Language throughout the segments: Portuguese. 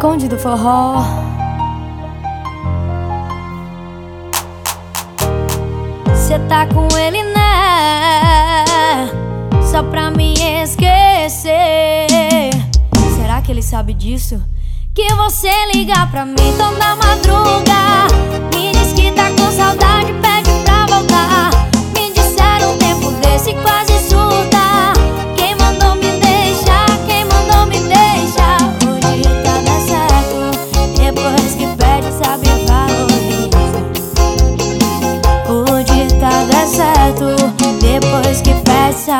Conde do forró. Cê tá com ele, né? Só pra me esquecer. Será que ele sabe disso? Que você liga pra mim toda madruga.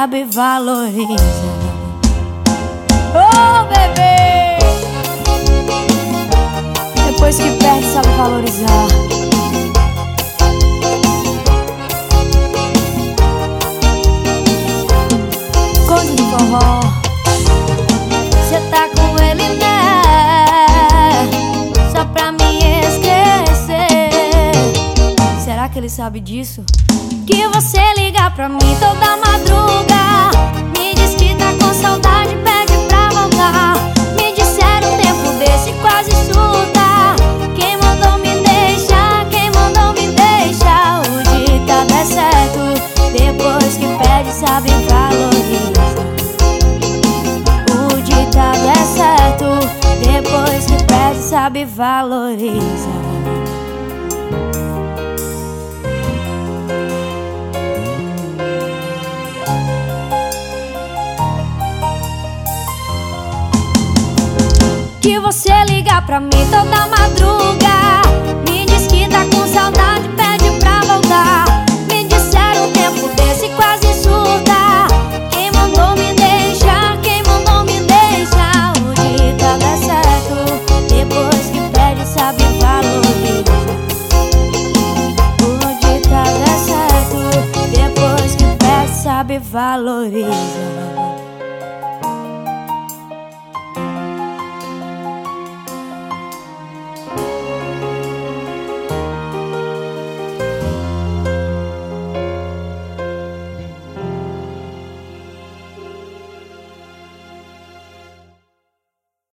Sabe valoriza. Oh, bebê! Depois que perde, sabe valorizar. Ele sabe disso? Que você liga pra mim toda madruga. Me diz que tá com saudade, pede pra voltar. Me disseram um tempo desse quase surta. Quem mandou me deixar? Quem mandou me deixar? Hoje tá dando certo. Depois que pede, sabe valoriza. O dia tá dando certo. Depois que pede, sabe valoriza. Que você liga pra mim toda madruga. Me diz que tá com saudade, pede pra voltar. Me disseram um tempo desse quase surta. Quem mandou me deixar, quem mandou me deixar? Hoje dando certo Depois que pede sabe valoriza Hoje dando certo Depois que pede sabe valoriza